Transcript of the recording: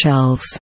shelves.